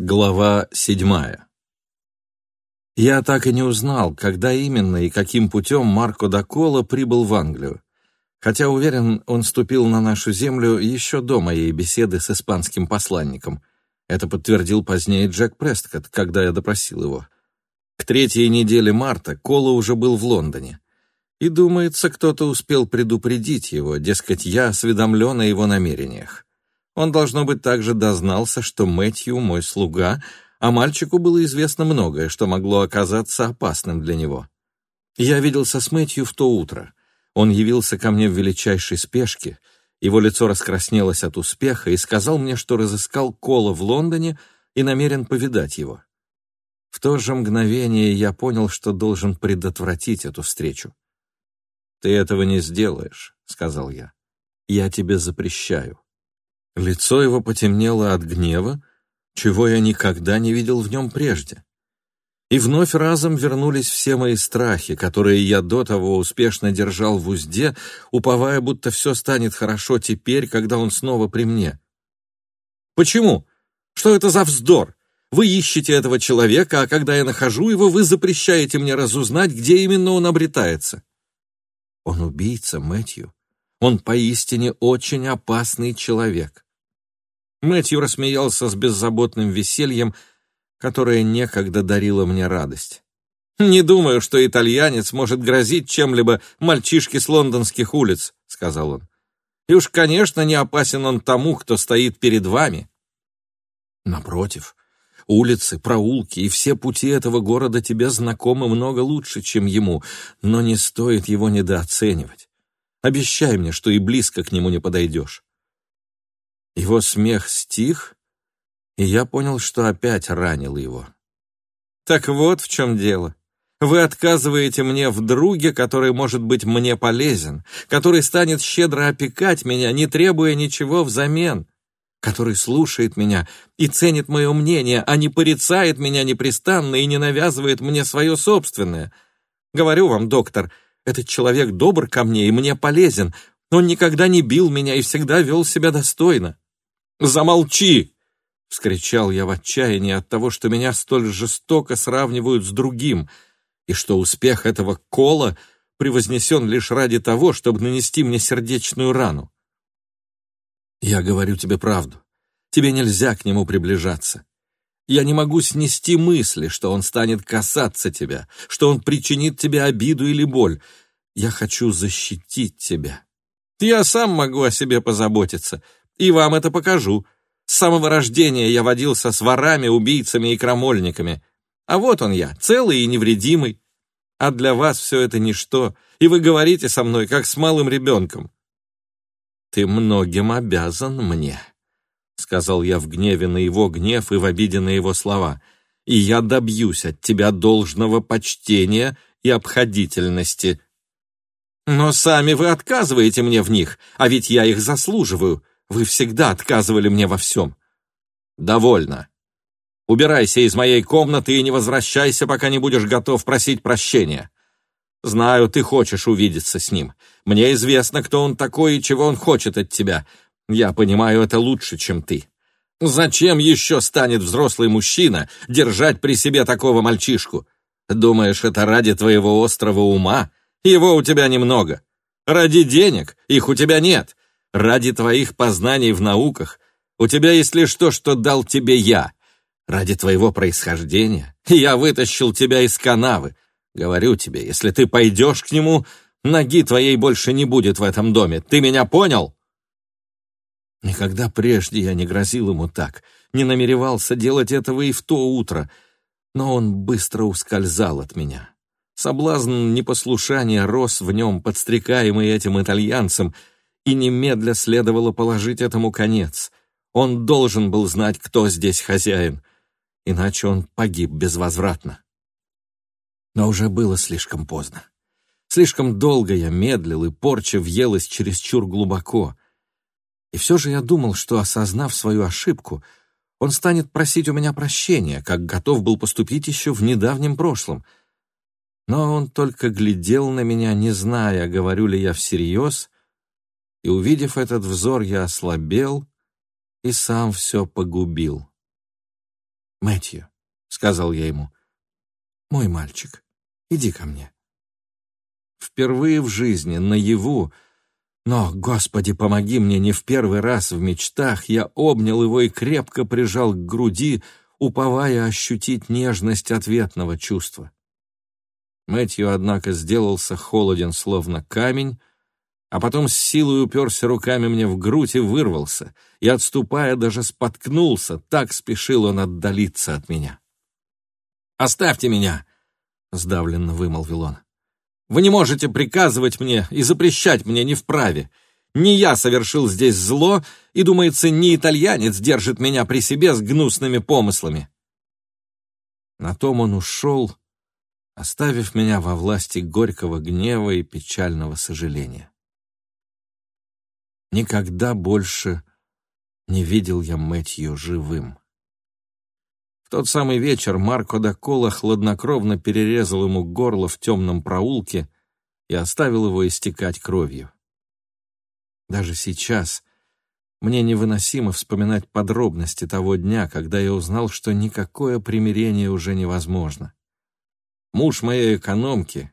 Глава седьмая. Я так и не узнал, когда именно и каким путем Марко Дакола прибыл в Англию, хотя уверен, он ступил на нашу землю еще до моей беседы с испанским посланником. Это подтвердил позднее Джек Престкотт, когда я допросил его. К третьей неделе марта Кола уже был в Лондоне. И, думается, кто-то успел предупредить его, дескать, я осведомлен о его намерениях. Он, должно быть, также дознался, что Мэтью мой слуга, а мальчику было известно многое, что могло оказаться опасным для него. Я виделся с Мэтью в то утро. Он явился ко мне в величайшей спешке, его лицо раскраснелось от успеха и сказал мне, что разыскал Кола в Лондоне и намерен повидать его. В то же мгновение я понял, что должен предотвратить эту встречу. «Ты этого не сделаешь», — сказал я. «Я тебе запрещаю». Лицо его потемнело от гнева, чего я никогда не видел в нем прежде. И вновь разом вернулись все мои страхи, которые я до того успешно держал в узде, уповая, будто все станет хорошо теперь, когда он снова при мне. «Почему? Что это за вздор? Вы ищете этого человека, а когда я нахожу его, вы запрещаете мне разузнать, где именно он обретается». «Он убийца, Мэтью. Он поистине очень опасный человек. Мэтью рассмеялся с беззаботным весельем, которое некогда дарило мне радость. «Не думаю, что итальянец может грозить чем-либо мальчишке с лондонских улиц», — сказал он. «И уж, конечно, не опасен он тому, кто стоит перед вами». «Напротив, улицы, проулки и все пути этого города тебе знакомы много лучше, чем ему, но не стоит его недооценивать. Обещай мне, что и близко к нему не подойдешь». Его смех стих, и я понял, что опять ранил его. «Так вот в чем дело. Вы отказываете мне в друге, который может быть мне полезен, который станет щедро опекать меня, не требуя ничего взамен, который слушает меня и ценит мое мнение, а не порицает меня непрестанно и не навязывает мне свое собственное. Говорю вам, доктор, этот человек добр ко мне и мне полезен, он никогда не бил меня и всегда вел себя достойно. «Замолчи!» — вскричал я в отчаянии от того, что меня столь жестоко сравнивают с другим, и что успех этого кола превознесен лишь ради того, чтобы нанести мне сердечную рану. «Я говорю тебе правду. Тебе нельзя к нему приближаться. Я не могу снести мысли, что он станет касаться тебя, что он причинит тебе обиду или боль. Я хочу защитить тебя. Я сам могу о себе позаботиться, и вам это покажу. С самого рождения я водился с ворами, убийцами и крамольниками. А вот он я, целый и невредимый. А для вас все это ничто, и вы говорите со мной, как с малым ребенком. «Ты многим обязан мне», — сказал я в гневе на его гнев и в обиде на его слова, «и я добьюсь от тебя должного почтения и обходительности». «Но сами вы отказываете мне в них, а ведь я их заслуживаю. Вы всегда отказывали мне во всем. Довольно. Убирайся из моей комнаты и не возвращайся, пока не будешь готов просить прощения. Знаю, ты хочешь увидеться с ним. Мне известно, кто он такой и чего он хочет от тебя. Я понимаю это лучше, чем ты. Зачем еще станет взрослый мужчина держать при себе такого мальчишку? Думаешь, это ради твоего острого ума? Его у тебя немного. Ради денег их у тебя нет. Ради твоих познаний в науках у тебя есть лишь то, что дал тебе я. Ради твоего происхождения я вытащил тебя из канавы. Говорю тебе, если ты пойдешь к нему, ноги твоей больше не будет в этом доме. Ты меня понял?» Никогда прежде я не грозил ему так, не намеревался делать этого и в то утро, но он быстро ускользал от меня. Соблазн непослушания рос в нем, подстрекаемый этим итальянцем — и немедля следовало положить этому конец. Он должен был знать, кто здесь хозяин, иначе он погиб безвозвратно. Но уже было слишком поздно. Слишком долго я медлил, и порча въелась чересчур глубоко. И все же я думал, что, осознав свою ошибку, он станет просить у меня прощения, как готов был поступить еще в недавнем прошлом. Но он только глядел на меня, не зная, говорю ли я всерьез и, увидев этот взор, я ослабел и сам все погубил. «Мэтью», — сказал я ему, — «мой мальчик, иди ко мне». Впервые в жизни, наяву, но, Господи, помоги мне, не в первый раз в мечтах, я обнял его и крепко прижал к груди, уповая ощутить нежность ответного чувства. Мэтью, однако, сделался холоден, словно камень, а потом с силой уперся руками мне в грудь и вырвался, и, отступая, даже споткнулся, так спешил он отдалиться от меня. «Оставьте меня!» — сдавленно вымолвил он. «Вы не можете приказывать мне и запрещать мне не вправе. Не я совершил здесь зло, и, думается, не итальянец держит меня при себе с гнусными помыслами». На том он ушел, оставив меня во власти горького гнева и печального сожаления. Никогда больше не видел я Мэтью живым. В тот самый вечер Марко да Кола хладнокровно перерезал ему горло в темном проулке и оставил его истекать кровью. Даже сейчас мне невыносимо вспоминать подробности того дня, когда я узнал, что никакое примирение уже невозможно. Муж моей экономки,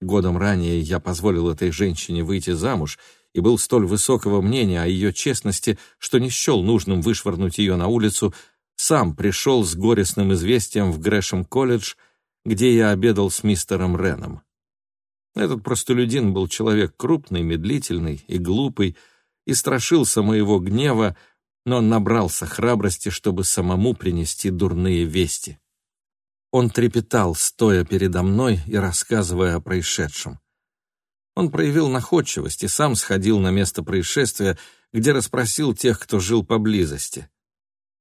годом ранее я позволил этой женщине выйти замуж — и был столь высокого мнения о ее честности, что не счел нужным вышвырнуть ее на улицу, сам пришел с горестным известием в Грэшем-колледж, где я обедал с мистером Реном. Этот простолюдин был человек крупный, медлительный и глупый, и страшился моего гнева, но набрался храбрости, чтобы самому принести дурные вести. Он трепетал, стоя передо мной и рассказывая о происшедшем. Он проявил находчивость и сам сходил на место происшествия, где расспросил тех, кто жил поблизости.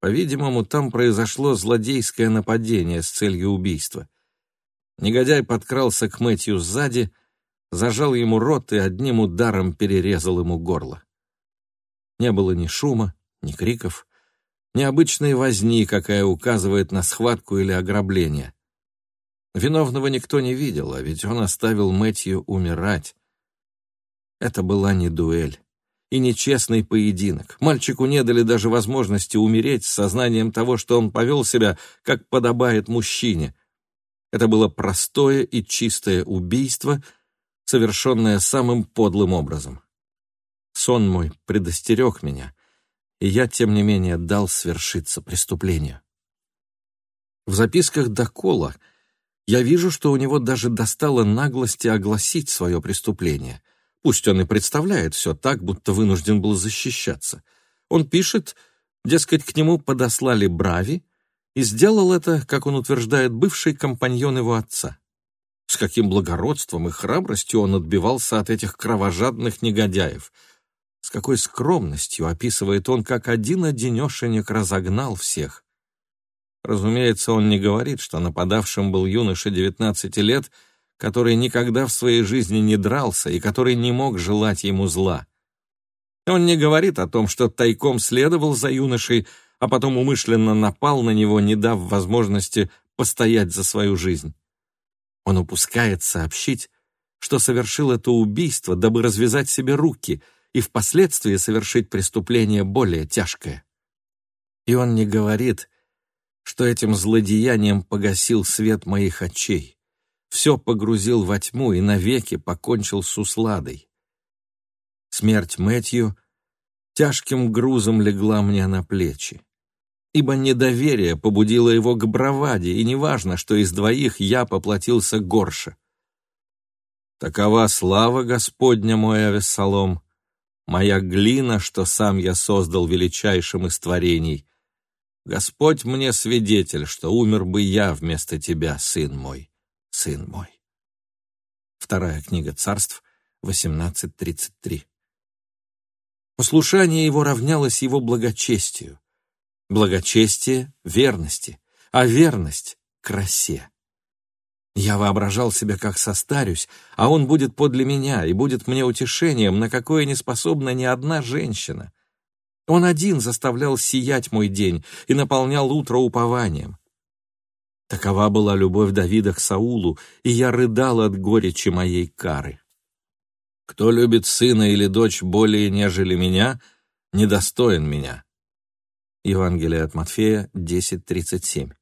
По-видимому, там произошло злодейское нападение с целью убийства. Негодяй подкрался к Мэтью сзади, зажал ему рот и одним ударом перерезал ему горло. Не было ни шума, ни криков, ни обычной возни, какая указывает на схватку или ограбление. Виновного никто не видел, а ведь он оставил Мэтью умирать. Это была не дуэль и не честный поединок. Мальчику не дали даже возможности умереть с сознанием того, что он повел себя, как подобает мужчине. Это было простое и чистое убийство, совершенное самым подлым образом. Сон мой предостерег меня, и я, тем не менее, дал свершиться преступлению. В записках Докола я вижу, что у него даже достало наглости огласить свое преступление. Пусть он и представляет все так, будто вынужден был защищаться. Он пишет, дескать, к нему подослали Брави, и сделал это, как он утверждает, бывший компаньон его отца. С каким благородством и храбростью он отбивался от этих кровожадных негодяев. С какой скромностью описывает он, как один-одинешенек разогнал всех. Разумеется, он не говорит, что нападавшим был юноша 19 лет, который никогда в своей жизни не дрался и который не мог желать ему зла. Он не говорит о том, что тайком следовал за юношей, а потом умышленно напал на него, не дав возможности постоять за свою жизнь. Он упускает сообщить, что совершил это убийство, дабы развязать себе руки и впоследствии совершить преступление более тяжкое. И он не говорит, что этим злодеянием погасил свет моих очей, все погрузил во тьму и навеки покончил с усладой. Смерть Мэтью тяжким грузом легла мне на плечи, ибо недоверие побудило его к браваде, и неважно, что из двоих я поплатился горше. Такова слава Господня мой Авессалом, моя глина, что сам я создал величайшим из творений, Господь мне свидетель, что умер бы я вместо тебя, сын мой, сын мой. Вторая книга царств, 18.33. Послушание его равнялось его благочестию. Благочестие — верности, а верность — красе. Я воображал себя, как состарюсь, а он будет подле меня и будет мне утешением, на какое не способна ни одна женщина. Он один заставлял сиять мой день и наполнял утро упованием. Такова была любовь Давида к Саулу, и я рыдал от горечи моей кары. Кто любит сына или дочь более, нежели меня, недостоин меня. Евангелие от Матфея 10.37.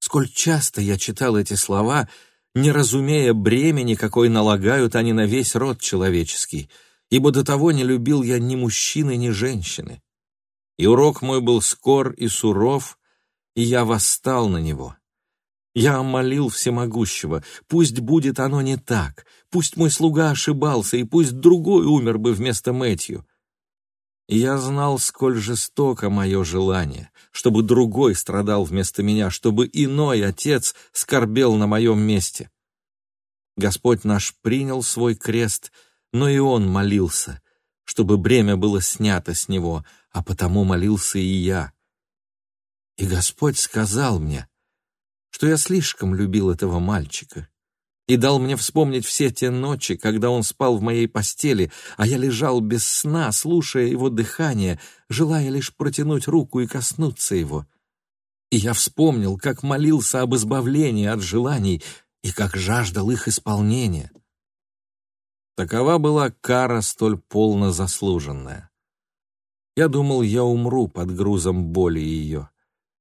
Сколь часто я читал эти слова, не разумея бремени, какой налагают они на весь род человеческий, ибо до того не любил я ни мужчины, ни женщины. И урок мой был скор и суров, и я восстал на него. Я молил всемогущего, пусть будет оно не так, пусть мой слуга ошибался, и пусть другой умер бы вместо Мэтью. Я знал, сколь жестоко мое желание, чтобы другой страдал вместо меня, чтобы иной отец скорбел на моем месте. Господь наш принял свой крест, но и он молился, чтобы бремя было снято с него, а потому молился и я. И Господь сказал мне, что я слишком любил этого мальчика, и дал мне вспомнить все те ночи, когда он спал в моей постели, а я лежал без сна, слушая его дыхание, желая лишь протянуть руку и коснуться его. И я вспомнил, как молился об избавлении от желаний и как жаждал их исполнения. Такова была кара столь полно заслуженная. Я думал, я умру под грузом боли ее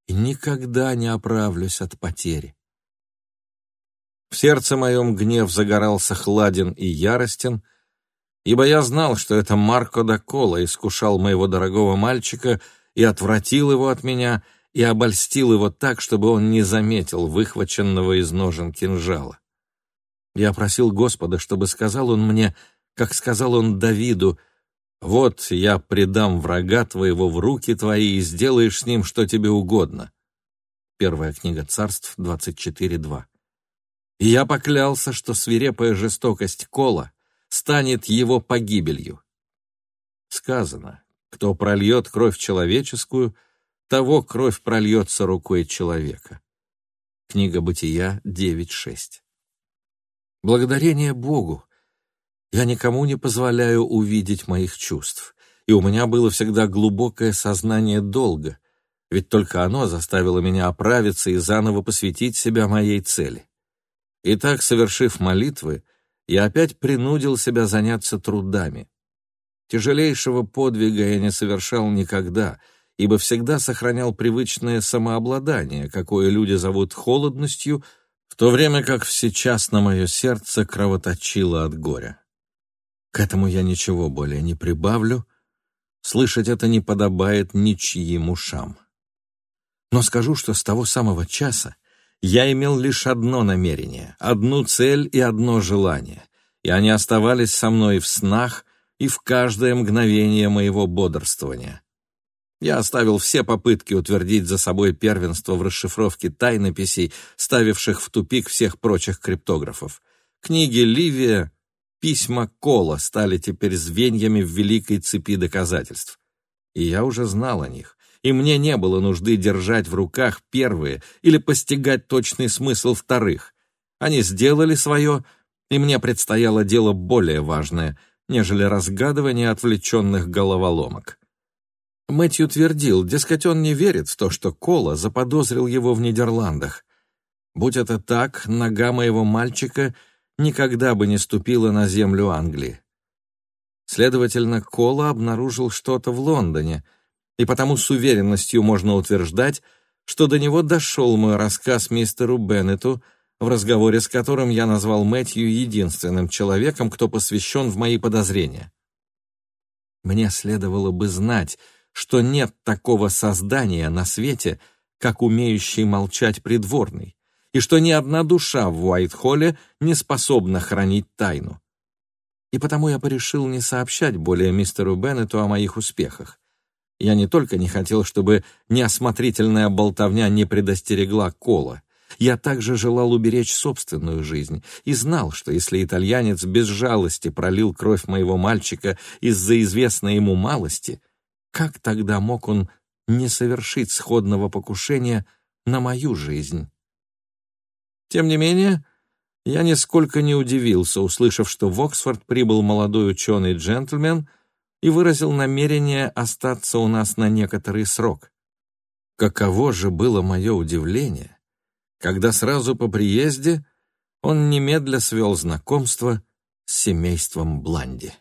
и никогда не оправлюсь от потери. В сердце моем гнев загорался хладен и яростен, ибо я знал, что это Марко да Кола искушал моего дорогого мальчика и отвратил его от меня, и обольстил его так, чтобы он не заметил выхваченного из ножен кинжала. Я просил Господа, чтобы сказал он мне, как сказал он Давиду, «Вот я предам врага твоего в руки твои и сделаешь с ним, что тебе угодно». Первая книга царств, 24.2. И я поклялся, что свирепая жестокость Кола станет его погибелью. Сказано, кто прольет кровь человеческую, того кровь прольется рукой человека. Книга Бытия 9.6. Благодарение Богу, я никому не позволяю увидеть моих чувств, и у меня было всегда глубокое сознание долга, ведь только оно заставило меня оправиться и заново посвятить себя моей цели. И так, совершив молитвы, я опять принудил себя заняться трудами. Тяжелейшего подвига я не совершал никогда, ибо всегда сохранял привычное самообладание, какое люди зовут холодностью, в то время как сейчас на мое сердце кровоточило от горя. К этому я ничего более не прибавлю, слышать это не подобает ничьим ушам. Но скажу, что с того самого часа я имел лишь одно намерение, одну цель и одно желание, и они оставались со мной в снах и в каждое мгновение моего бодрствования. Я оставил все попытки утвердить за собой первенство в расшифровке тайнописей, ставивших в тупик всех прочих криптографов. Книги Ливия, письма Кола стали теперь звеньями в великой цепи доказательств. И я уже знал о них и мне не было нужды держать в руках первые или постигать точный смысл вторых. Они сделали свое, и мне предстояло дело более важное, нежели разгадывание отвлеченных головоломок. Мэтью твердил, дескать, он не верит в то, что Кола заподозрил его в Нидерландах. Будь это так, нога моего мальчика никогда бы не ступила на землю Англии. Следовательно, Кола обнаружил что-то в Лондоне — и потому с уверенностью можно утверждать, что до него дошел мой рассказ мистеру Беннету, в разговоре с которым я назвал Мэтью единственным человеком, кто посвящен в мои подозрения. Мне следовало бы знать, что нет такого создания на свете, как умеющий молчать придворный, и что ни одна душа в Уайт-Холле не способна хранить тайну. И потому я порешил не сообщать более мистеру Беннету о моих успехах. Я не только не хотел, чтобы неосмотрительная болтовня не предостерегла Кола, я также желал уберечь собственную жизнь и знал, что если итальянец без жалости пролил кровь моего мальчика из-за известной ему малости, как тогда мог он не совершить сходного покушения на мою жизнь? Тем не менее, я нисколько не удивился, услышав, что в Оксфорд прибыл молодой ученый-джентльмен — и выразил намерение остаться у нас на некоторый срок. Каково же было мое удивление, когда сразу по приезде он немедля свел знакомство с семейством Бланди.